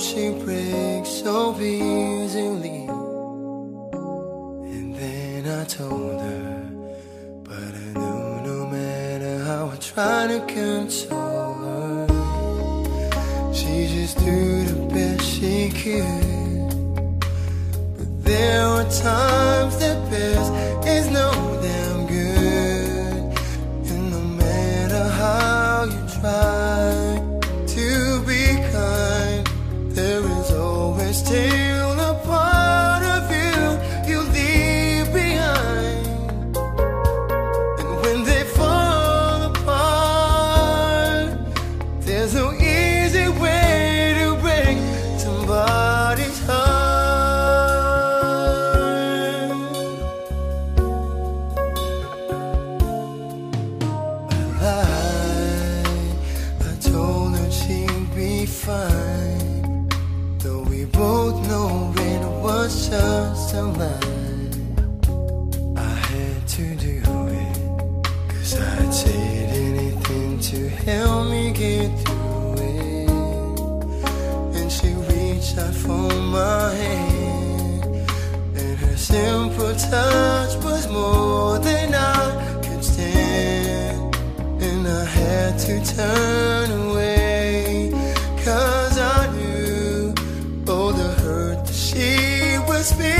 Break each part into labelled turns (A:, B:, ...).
A: she breaks so easily. And then I told her, but I knew no matter how I tried to control her, she just do the best she could. But there were times. Fine. Though we both know it was just a lie. I had to do it. Cause I'd say anything to help me get through it. And she reached out for my hand. And her simple touch was more than I could stand. And I had to turn she was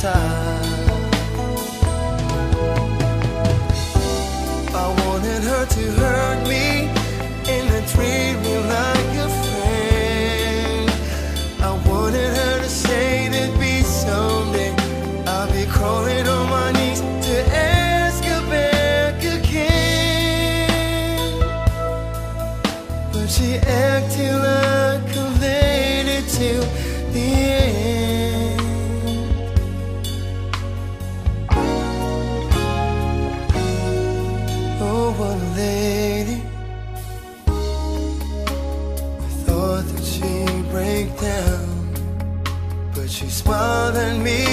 A: style. I wanted her to hurt me and then treat me like a friend. I wanted her to say there'd be someday I'll be crawling on my knees to ask her back again. But she acted like a lady till the end. She'd break down, but she smiled at me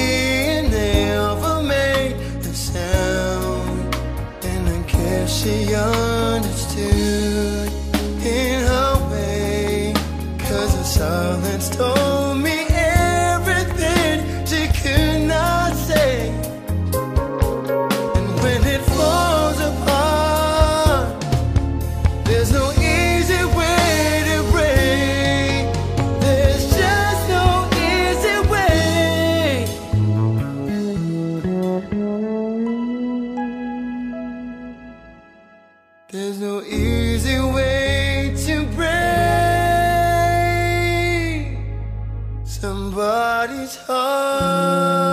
A: and never made a sound. And I guess she understood in her way, cause her silence told There's no easy way to break somebody's heart.